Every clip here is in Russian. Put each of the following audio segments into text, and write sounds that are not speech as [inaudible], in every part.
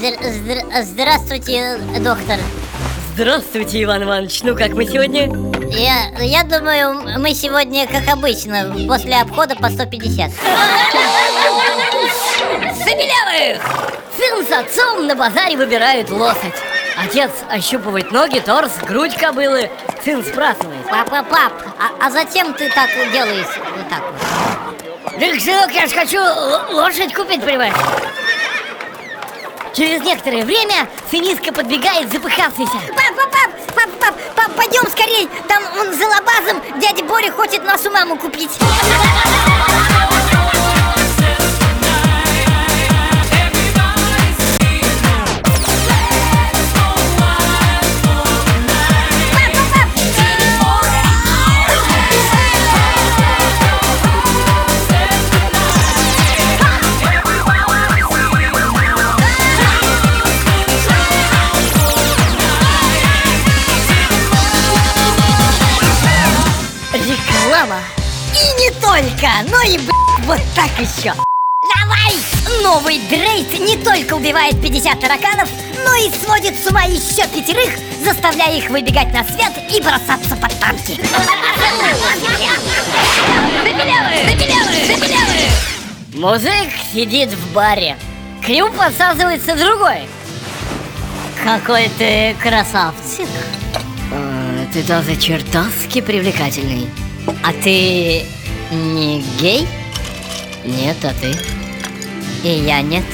Здравствуйте, доктор. Здравствуйте, Иван Иванович. Ну как мы сегодня? Я, я думаю, мы сегодня, как обычно, после обхода по 150. Забелявых! Сын с отцом на базаре выбирают лошадь. Отец ощупывает ноги, торс, грудь кобылы. Сын спрашивает. Папа, пап, а, а зачем ты так делаешь? Вот так вот. Да, сынок, я ж хочу лошадь купить, понимаешь? Через некоторое время сынишка подбегает запыхавшийся. Пап, пап, пап, пап, пап, пап, пойдем скорей. Там он за лабазом, дядя Боря хочет нашу маму купить. Реклама. И не только, но и, блядь, вот так еще. Давай! Новый Дрейд не только убивает 50 тараканов, но и сводит с ума еще пятерых, заставляя их выбегать на свет и бросаться под танки. Мужик сидит в баре. К нему подсаживается другой. Какой ты красавчик. А, ты тоже чертовски привлекательный. А ты не гей? Нет, а ты? И я нет.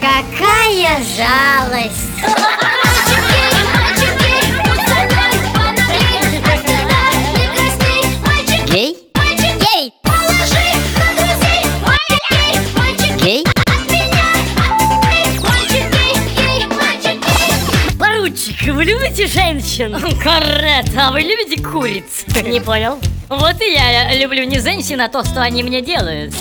Какая жалость! [laughs] Поручик, вы любите женщин? Коррет, а вы любите куриц? Не понял. Вот и я люблю не женщин, а то, что они мне делают.